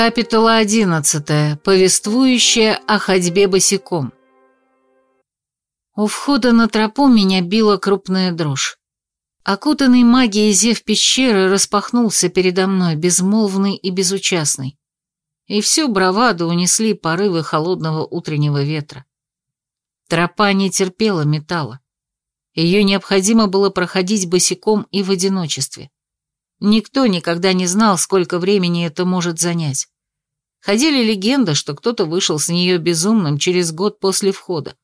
Капитула одиннадцатая, повествующая о ходьбе босиком. У входа на тропу меня била крупная дрожь. Окутанный магией зев пещеры распахнулся передо мной, безмолвный и безучастный. И всю браваду унесли порывы холодного утреннего ветра. Тропа не терпела металла. Ее необходимо было проходить босиком и в одиночестве. Никто никогда не знал, сколько времени это может занять. Ходили легенды, что кто-то вышел с нее безумным через год после входа.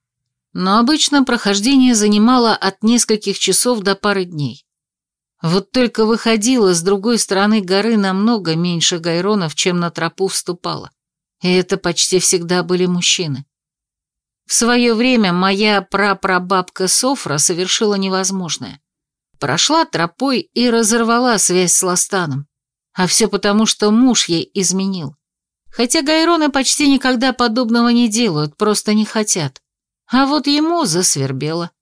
Но обычно прохождение занимало от нескольких часов до пары дней. Вот только выходила с другой стороны горы намного меньше гайронов, чем на тропу вступала. И это почти всегда были мужчины. В свое время моя прапрабабка Софра совершила невозможное. Прошла тропой и разорвала связь с Ластаном. А все потому, что муж ей изменил. Хотя гайроны почти никогда подобного не делают, просто не хотят. А вот ему засвербело.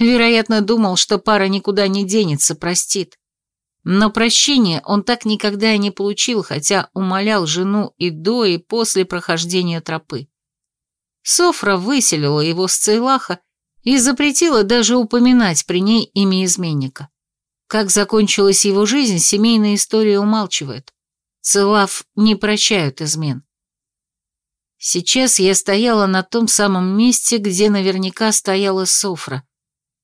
Вероятно, думал, что пара никуда не денется, простит. Но прощения он так никогда и не получил, хотя умолял жену и до, и после прохождения тропы. Софра выселила его с Цейлаха и запретила даже упоминать при ней имя изменника. Как закончилась его жизнь, семейная история умалчивает. Целав не прощают измен. Сейчас я стояла на том самом месте, где наверняка стояла Софра,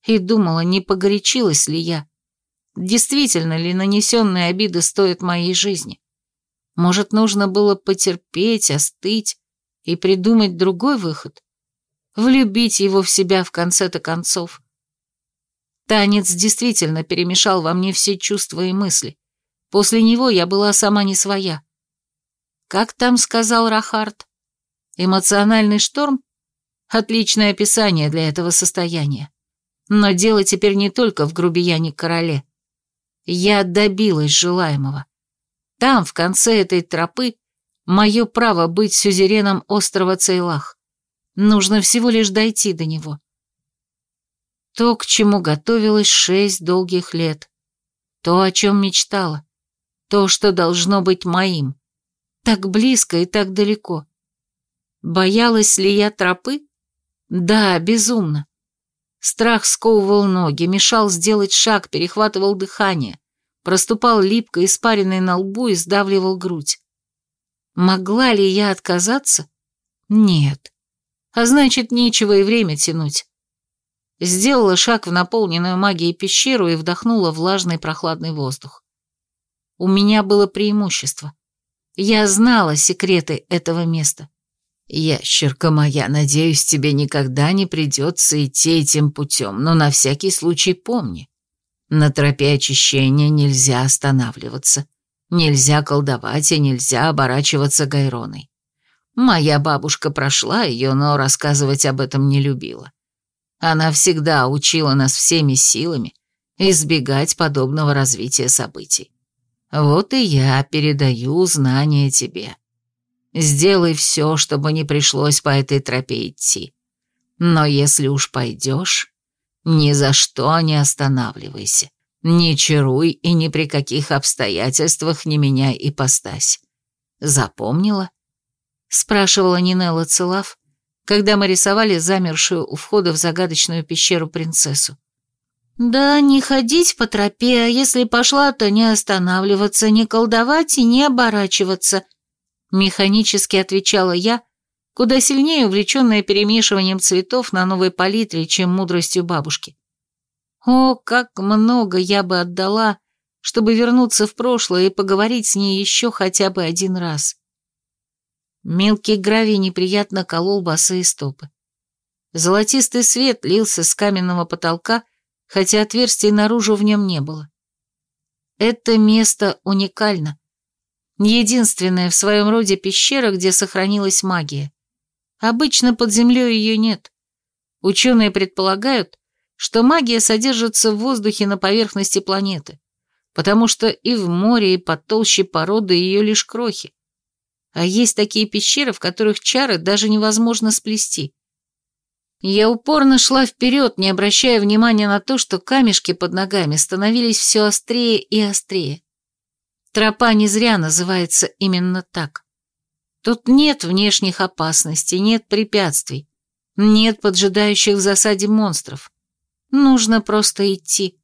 и думала, не погорячилась ли я. Действительно ли нанесенные обиды стоят моей жизни? Может, нужно было потерпеть, остыть и придумать другой выход? Влюбить его в себя в конце-то концов. Танец действительно перемешал во мне все чувства и мысли. После него я была сама не своя. Как там сказал Рахард? Эмоциональный шторм? Отличное описание для этого состояния. Но дело теперь не только в грубияне короле. Я добилась желаемого. Там, в конце этой тропы, мое право быть сюзереном острова Цейлах. Нужно всего лишь дойти до него. То, к чему готовилась шесть долгих лет. То, о чем мечтала. То, что должно быть моим. Так близко и так далеко. Боялась ли я тропы? Да, безумно. Страх сковывал ноги, мешал сделать шаг, перехватывал дыхание, проступал липко, испаренный на лбу и сдавливал грудь. Могла ли я отказаться? Нет а значит, нечего и время тянуть. Сделала шаг в наполненную магией пещеру и вдохнула влажный прохладный воздух. У меня было преимущество. Я знала секреты этого места. «Ящерка моя, надеюсь, тебе никогда не придется идти этим путем, но на всякий случай помни. На тропе очищения нельзя останавливаться, нельзя колдовать и нельзя оборачиваться гайроной. Моя бабушка прошла ее, но рассказывать об этом не любила. Она всегда учила нас всеми силами избегать подобного развития событий. Вот и я передаю знания тебе. Сделай все, чтобы не пришлось по этой тропе идти. Но если уж пойдешь, ни за что не останавливайся. Не чаруй и ни при каких обстоятельствах не меняй ипостась. Запомнила? Спрашивала Нинелла Целав, когда мы рисовали замершую у входа в загадочную пещеру принцессу. «Да, не ходить по тропе, а если пошла, то не останавливаться, не колдовать и не оборачиваться», механически отвечала я, куда сильнее увлеченная перемешиванием цветов на новой палитре, чем мудростью бабушки. О, как много я бы отдала, чтобы вернуться в прошлое и поговорить с ней еще хотя бы один раз. Мелкий гравий неприятно колол босые стопы. Золотистый свет лился с каменного потолка, хотя отверстий наружу в нем не было. Это место уникально. Единственная в своем роде пещера, где сохранилась магия. Обычно под землей ее нет. Ученые предполагают, что магия содержится в воздухе на поверхности планеты, потому что и в море, и под толще породы ее лишь крохи. А есть такие пещеры, в которых чары даже невозможно сплести. Я упорно шла вперед, не обращая внимания на то, что камешки под ногами становились все острее и острее. Тропа не зря называется именно так. Тут нет внешних опасностей, нет препятствий, нет поджидающих в засаде монстров. Нужно просто идти.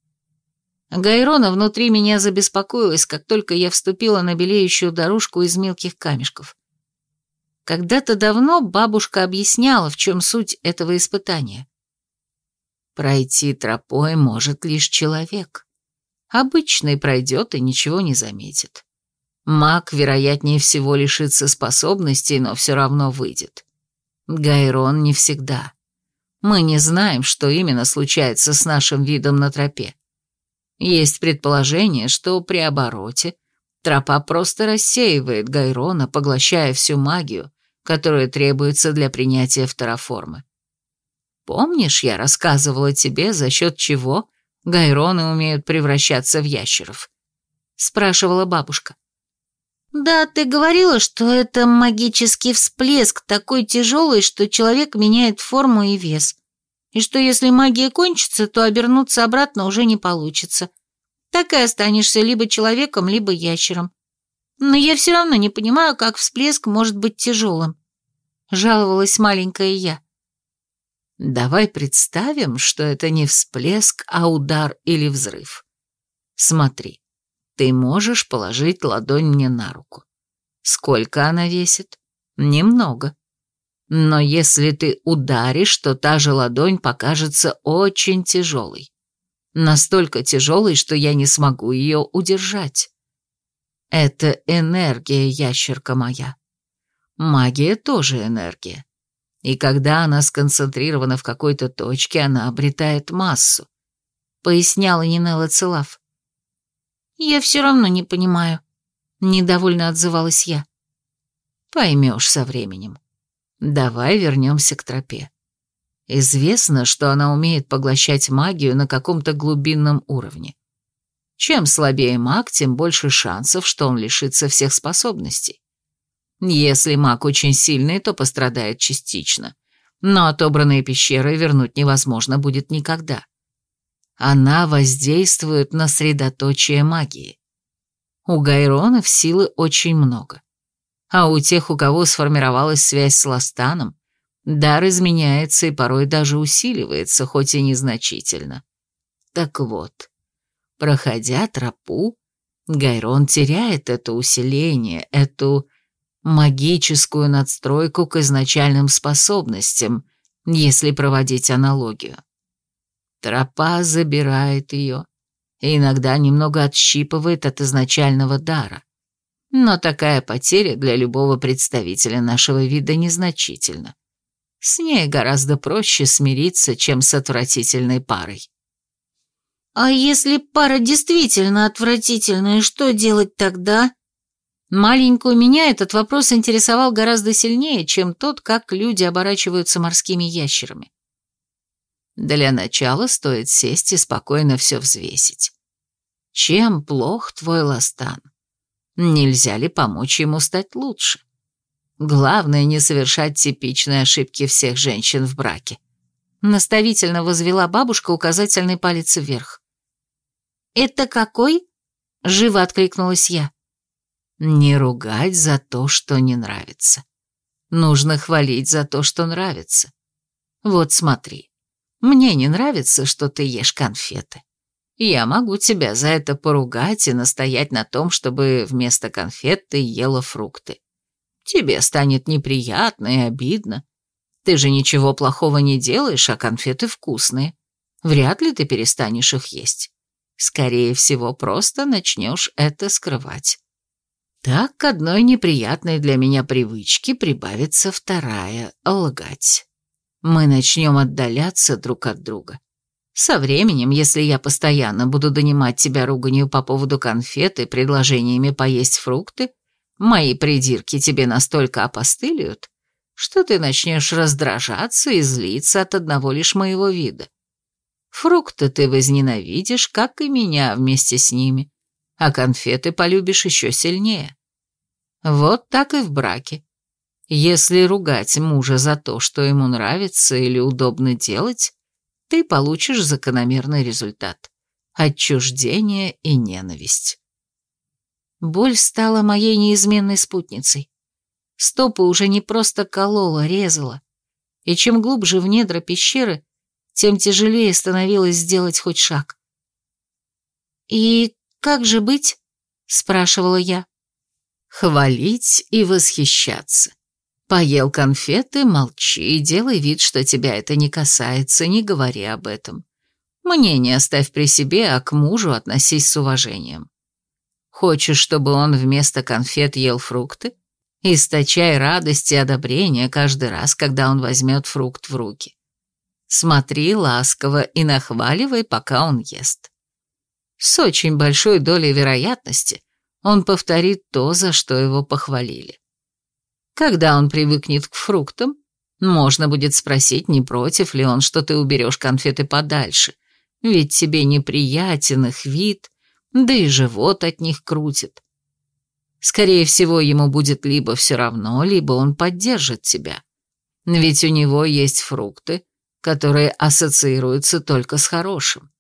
Гайрона внутри меня забеспокоилась, как только я вступила на белеющую дорожку из мелких камешков. Когда-то давно бабушка объясняла, в чем суть этого испытания. Пройти тропой может лишь человек. Обычный пройдет и ничего не заметит. Маг, вероятнее всего, лишится способностей, но все равно выйдет. Гайрон не всегда. Мы не знаем, что именно случается с нашим видом на тропе. Есть предположение, что при обороте тропа просто рассеивает Гайрона, поглощая всю магию, которая требуется для принятия второформы. Помнишь, я рассказывала тебе, за счет чего гайроны умеют превращаться в ящеров?» Спрашивала бабушка. «Да, ты говорила, что это магический всплеск, такой тяжелый, что человек меняет форму и вес, и что если магия кончится, то обернуться обратно уже не получится. Так и останешься либо человеком, либо ящером. Но я все равно не понимаю, как всплеск может быть тяжелым», — жаловалась маленькая я. «Давай представим, что это не всплеск, а удар или взрыв. Смотри, ты можешь положить ладонь мне на руку. Сколько она весит? Немного. Но если ты ударишь, то та же ладонь покажется очень тяжелой. Настолько тяжелой, что я не смогу ее удержать. Это энергия, ящерка моя. Магия тоже энергия. И когда она сконцентрирована в какой-то точке, она обретает массу. Поясняла Нинелла Целав. «Я все равно не понимаю», — недовольно отзывалась я. «Поймешь со временем. Давай вернемся к тропе. Известно, что она умеет поглощать магию на каком-то глубинном уровне. Чем слабее маг, тем больше шансов, что он лишится всех способностей. Если маг очень сильный, то пострадает частично, но отобранные пещеры вернуть невозможно будет никогда. Она воздействует на средоточие магии. У Гайронов силы очень много. А у тех, у кого сформировалась связь с Ластаном, дар изменяется и порой даже усиливается, хоть и незначительно. Так вот, проходя тропу, Гайрон теряет это усиление, эту магическую надстройку к изначальным способностям, если проводить аналогию. Тропа забирает ее и иногда немного отщипывает от изначального дара. Но такая потеря для любого представителя нашего вида незначительна. С ней гораздо проще смириться, чем с отвратительной парой. «А если пара действительно отвратительная, что делать тогда?» Маленькую меня этот вопрос интересовал гораздо сильнее, чем тот, как люди оборачиваются морскими ящерами. Для начала стоит сесть и спокойно все взвесить. Чем плох твой ластан? Нельзя ли помочь ему стать лучше? Главное не совершать типичные ошибки всех женщин в браке. Наставительно возвела бабушка указательный палец вверх. «Это какой?» — живо откликнулась я. «Не ругать за то, что не нравится. Нужно хвалить за то, что нравится. Вот смотри, мне не нравится, что ты ешь конфеты. Я могу тебя за это поругать и настоять на том, чтобы вместо конфет ты ела фрукты. Тебе станет неприятно и обидно. Ты же ничего плохого не делаешь, а конфеты вкусные. Вряд ли ты перестанешь их есть. Скорее всего, просто начнешь это скрывать. Так к одной неприятной для меня привычке прибавится вторая — лгать мы начнем отдаляться друг от друга. Со временем, если я постоянно буду донимать тебя руганью по поводу конфет и предложениями поесть фрукты, мои придирки тебе настолько опостылят, что ты начнешь раздражаться и злиться от одного лишь моего вида. Фрукты ты возненавидишь, как и меня вместе с ними, а конфеты полюбишь еще сильнее. Вот так и в браке. Если ругать мужа за то, что ему нравится или удобно делать, ты получишь закономерный результат – отчуждение и ненависть. Боль стала моей неизменной спутницей. Стопы уже не просто колола, резала. И чем глубже в недра пещеры, тем тяжелее становилось сделать хоть шаг. «И как же быть?» — спрашивала я. «Хвалить и восхищаться. Поел конфеты, молчи, делай вид, что тебя это не касается, не говори об этом. Мнение оставь при себе, а к мужу относись с уважением. Хочешь, чтобы он вместо конфет ел фрукты? Источай радость и одобрение каждый раз, когда он возьмет фрукт в руки. Смотри ласково и нахваливай, пока он ест. С очень большой долей вероятности он повторит то, за что его похвалили. Когда он привыкнет к фруктам, можно будет спросить, не против ли он, что ты уберешь конфеты подальше, ведь тебе неприятен их вид, да и живот от них крутит. Скорее всего, ему будет либо все равно, либо он поддержит тебя. Ведь у него есть фрукты, которые ассоциируются только с хорошим.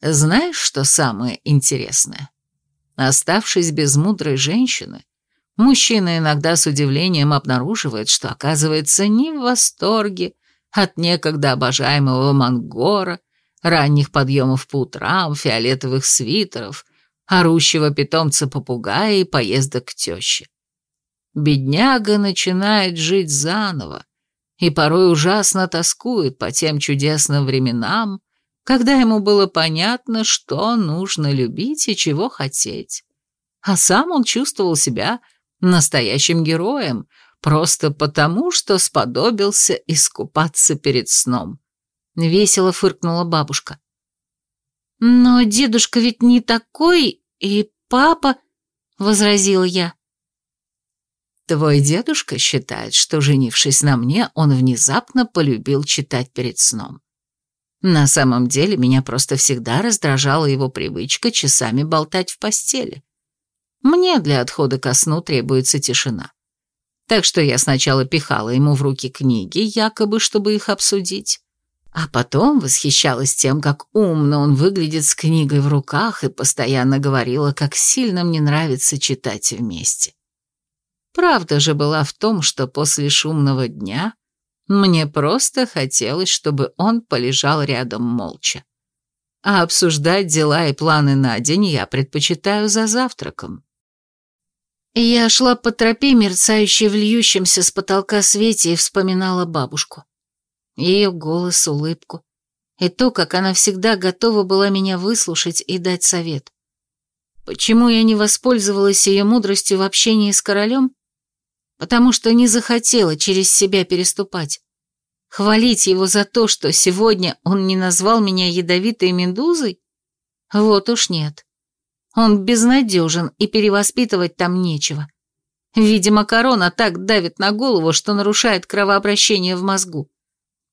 Знаешь, что самое интересное? Оставшись без мудрой женщины, Мужчина иногда с удивлением обнаруживает, что оказывается не в восторге от некогда обожаемого Мангора, ранних подъемов по утрам, фиолетовых свитеров, орущего питомца-попугая и поездок к теще. Бедняга начинает жить заново и порой ужасно тоскует по тем чудесным временам, когда ему было понятно, что нужно любить и чего хотеть. А сам он чувствовал себя настоящим героем, просто потому, что сподобился искупаться перед сном. Весело фыркнула бабушка. «Но дедушка ведь не такой, и папа...» — возразила я. «Твой дедушка считает, что, женившись на мне, он внезапно полюбил читать перед сном. На самом деле меня просто всегда раздражала его привычка часами болтать в постели. Мне для отхода ко сну требуется тишина. Так что я сначала пихала ему в руки книги, якобы, чтобы их обсудить, а потом восхищалась тем, как умно он выглядит с книгой в руках и постоянно говорила, как сильно мне нравится читать вместе. Правда же была в том, что после шумного дня мне просто хотелось, чтобы он полежал рядом молча. А обсуждать дела и планы на день я предпочитаю за завтраком. Я шла по тропе, мерцающей в с потолка свете, и вспоминала бабушку. Ее голос, улыбку. И то, как она всегда готова была меня выслушать и дать совет. Почему я не воспользовалась ее мудростью в общении с королем? Потому что не захотела через себя переступать. Хвалить его за то, что сегодня он не назвал меня ядовитой медузой? Вот уж нет. Он безнадежен, и перевоспитывать там нечего. Видимо, корона так давит на голову, что нарушает кровообращение в мозгу.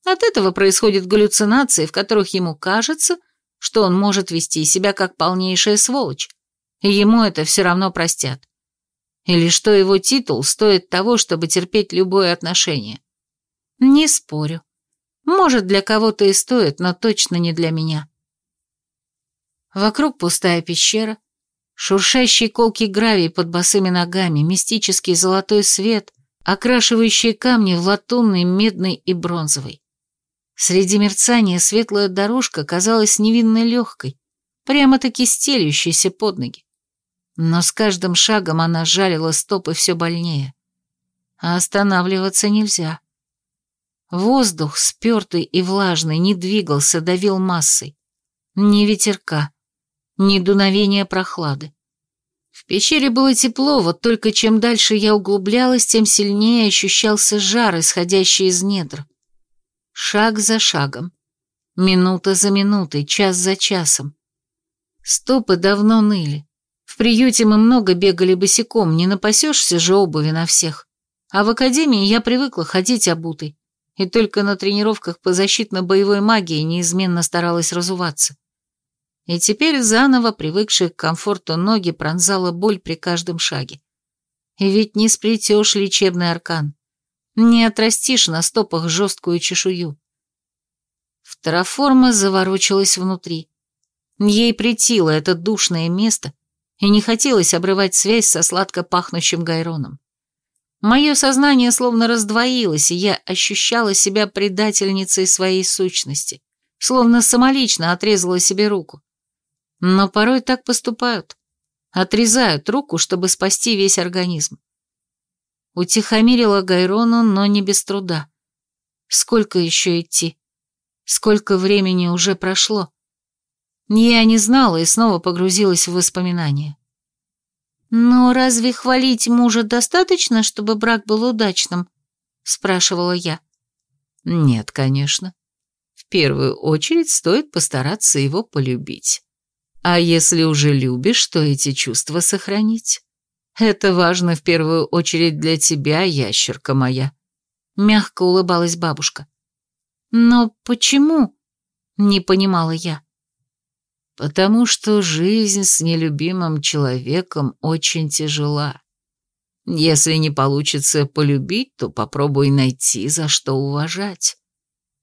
От этого происходят галлюцинации, в которых ему кажется, что он может вести себя как полнейшая сволочь, и ему это все равно простят. Или что его титул стоит того, чтобы терпеть любое отношение. Не спорю. Может, для кого-то и стоит, но точно не для меня. Вокруг пустая пещера, Шуршащий колкий гравий под босыми ногами, мистический золотой свет, окрашивающие камни в латунный, медный и бронзовый. Среди мерцания светлая дорожка казалась невинно легкой, прямо-таки стелющейся под ноги. Но с каждым шагом она жалила стопы все больнее. А останавливаться нельзя. Воздух, спертый и влажный, не двигался, давил массой. Ни ветерка, ни дуновения прохлады. В пещере было тепло, вот только чем дальше я углублялась, тем сильнее ощущался жар, исходящий из недр. Шаг за шагом, минута за минутой, час за часом. Стопы давно ныли. В приюте мы много бегали босиком, не напасешься же обуви на всех. А в академии я привыкла ходить обутой, и только на тренировках по защитно-боевой магии неизменно старалась разуваться и теперь заново привыкшие к комфорту ноги пронзала боль при каждом шаге. И ведь не сплетешь лечебный аркан, не отрастишь на стопах жесткую чешую. Второформа заворочилась внутри. Ей притило это душное место, и не хотелось обрывать связь со сладко пахнущим гайроном. Мое сознание словно раздвоилось, и я ощущала себя предательницей своей сущности, словно самолично отрезала себе руку. Но порой так поступают. Отрезают руку, чтобы спасти весь организм. Утихомирила Гайрону, но не без труда. Сколько еще идти? Сколько времени уже прошло? Я не знала и снова погрузилась в воспоминания. «Но разве хвалить мужа достаточно, чтобы брак был удачным?» – спрашивала я. «Нет, конечно. В первую очередь стоит постараться его полюбить. А если уже любишь, то эти чувства сохранить. Это важно в первую очередь для тебя, ящерка моя». Мягко улыбалась бабушка. «Но почему?» – не понимала я. Потому что жизнь с нелюбимым человеком очень тяжела. Если не получится полюбить, то попробуй найти, за что уважать.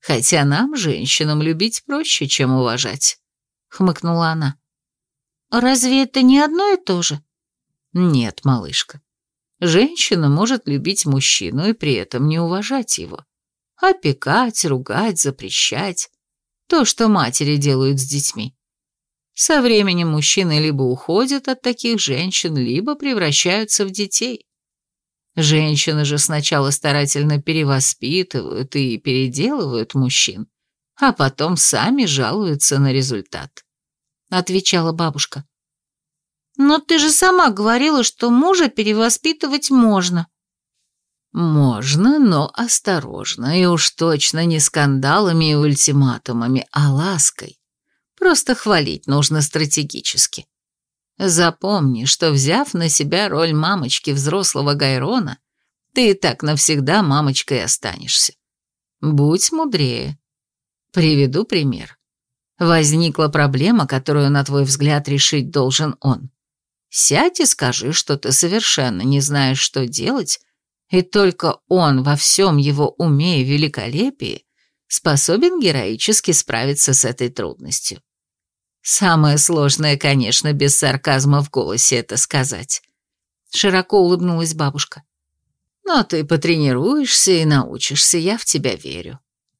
Хотя нам, женщинам, любить проще, чем уважать», — хмыкнула она. «Разве это не одно и то же?» «Нет, малышка. Женщина может любить мужчину и при этом не уважать его. Опекать, ругать, запрещать. То, что матери делают с детьми. Со временем мужчины либо уходят от таких женщин, либо превращаются в детей. Женщины же сначала старательно перевоспитывают и переделывают мужчин, а потом сами жалуются на результат. Отвечала бабушка. «Но ты же сама говорила, что мужа перевоспитывать можно». «Можно, но осторожно, и уж точно не скандалами и ультиматумами, а лаской. Просто хвалить нужно стратегически. Запомни, что взяв на себя роль мамочки взрослого Гайрона, ты и так навсегда мамочкой останешься. Будь мудрее. Приведу пример. Возникла проблема, которую, на твой взгляд, решить должен он. Сядь и скажи, что ты совершенно не знаешь, что делать, и только он во всем его уме и великолепии способен героически справиться с этой трудностью. Самое сложное, конечно, без сарказма в голосе это сказать. Широко улыбнулась бабушка. Но ты потренируешься и научишься, я в тебя верю.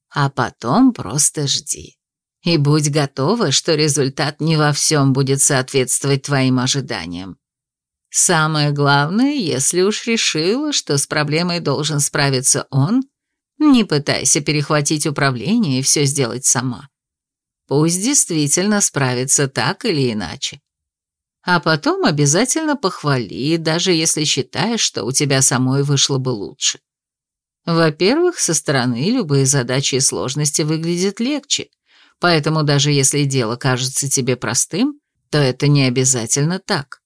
А потом просто жди. И будь готова, что результат не во всем будет соответствовать твоим ожиданиям. Самое главное, если уж решила, что с проблемой должен справиться он, не пытайся перехватить управление и все сделать сама. Пусть действительно справится так или иначе. А потом обязательно похвали, даже если считаешь, что у тебя самой вышло бы лучше. Во-первых, со стороны любые задачи и сложности выглядят легче, поэтому даже если дело кажется тебе простым, то это не обязательно так.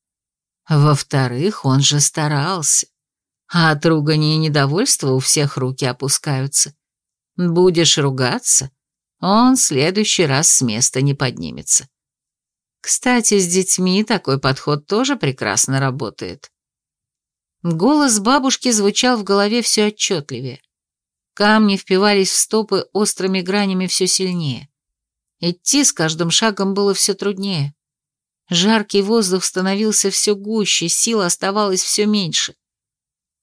Во-вторых, он же старался. А от ругания и недовольства у всех руки опускаются. Будешь ругаться, он в следующий раз с места не поднимется. Кстати, с детьми такой подход тоже прекрасно работает. Голос бабушки звучал в голове все отчетливее. Камни впивались в стопы острыми гранями все сильнее. Идти с каждым шагом было все труднее. Жаркий воздух становился все гуще, сил оставалось все меньше.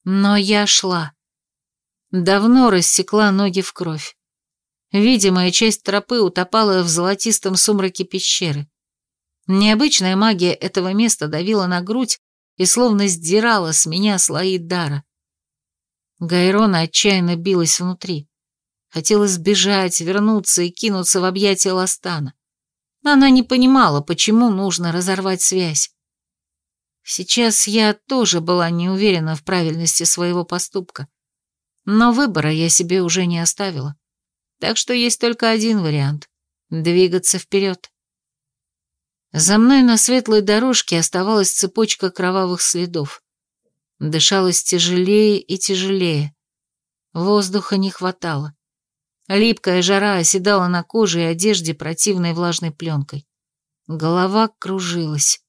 Но я шла. Давно рассекла ноги в кровь. Видимая часть тропы утопала в золотистом сумраке пещеры. Необычная магия этого места давила на грудь и словно сдирала с меня слои дара. Гайрона отчаянно билась внутри. Хотела сбежать, вернуться и кинуться в объятия Ластана. Она не понимала, почему нужно разорвать связь. Сейчас я тоже была не уверена в правильности своего поступка. Но выбора я себе уже не оставила. Так что есть только один вариант — двигаться вперед. За мной на светлой дорожке оставалась цепочка кровавых следов. Дышалось тяжелее и тяжелее. Воздуха не хватало. Липкая жара оседала на коже и одежде противной влажной пленкой. Голова кружилась.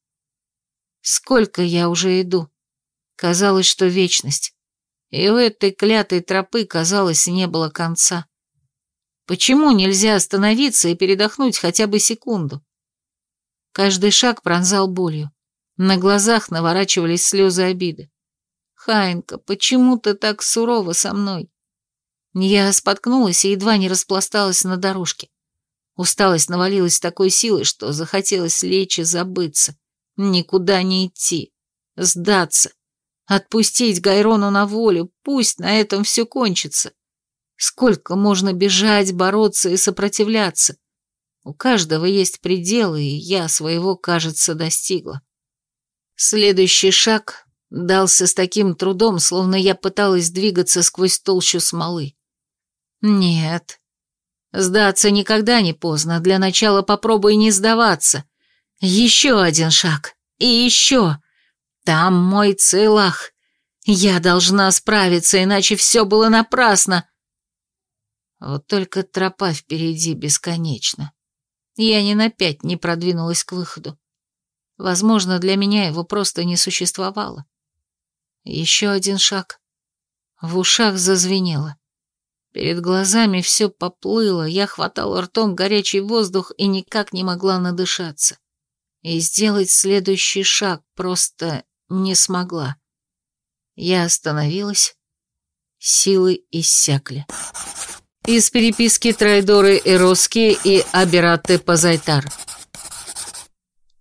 Сколько я уже иду? Казалось, что вечность. И у этой клятой тропы, казалось, не было конца. Почему нельзя остановиться и передохнуть хотя бы секунду? Каждый шаг пронзал болью. На глазах наворачивались слезы обиды. Хаинка, почему ты так сурово со мной? Я споткнулась и едва не распласталась на дорожке. Усталость навалилась такой силой, что захотелось лечь и забыться, никуда не идти, сдаться, отпустить Гайрону на волю, пусть на этом все кончится. Сколько можно бежать, бороться и сопротивляться? У каждого есть пределы, и я своего, кажется, достигла. Следующий шаг дался с таким трудом, словно я пыталась двигаться сквозь толщу смолы. Нет, сдаться никогда не поздно, для начала попробуй не сдаваться. Еще один шаг, и еще. Там мой целах. Я должна справиться, иначе все было напрасно. Вот только тропа впереди бесконечна. Я ни на пять не продвинулась к выходу. Возможно, для меня его просто не существовало. Еще один шаг. В ушах зазвенело. Перед глазами все поплыло, я хватала ртом горячий воздух и никак не могла надышаться. И сделать следующий шаг просто не смогла. Я остановилась, силы иссякли. Из переписки Трайдоры Эроски и Абераты Пазайтар.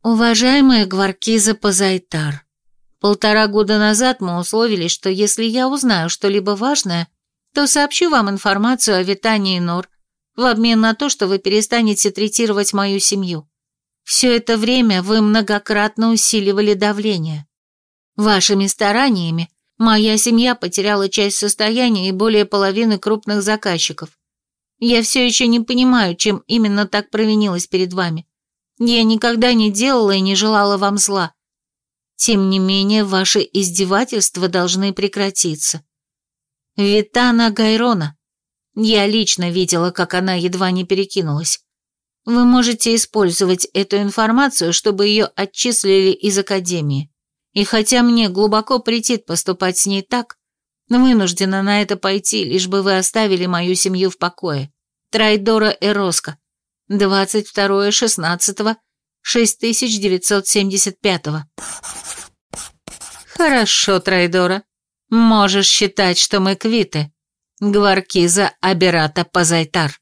Уважаемая Гваркиза Пазайтар, полтора года назад мы условились, что если я узнаю что-либо важное, то сообщу вам информацию о витании Нор в обмен на то, что вы перестанете третировать мою семью. Все это время вы многократно усиливали давление. Вашими стараниями Моя семья потеряла часть состояния и более половины крупных заказчиков. Я все еще не понимаю, чем именно так провинилась перед вами. Я никогда не делала и не желала вам зла. Тем не менее, ваши издевательства должны прекратиться. Витана Гайрона. Я лично видела, как она едва не перекинулась. Вы можете использовать эту информацию, чтобы ее отчислили из Академии. И хотя мне глубоко претит поступать с ней так, вынуждена на это пойти, лишь бы вы оставили мою семью в покое. Трайдора Эроска. 22.16.6975. Хорошо, Трайдора. Можешь считать, что мы квиты. Гваркиза Аберата Пазайтар.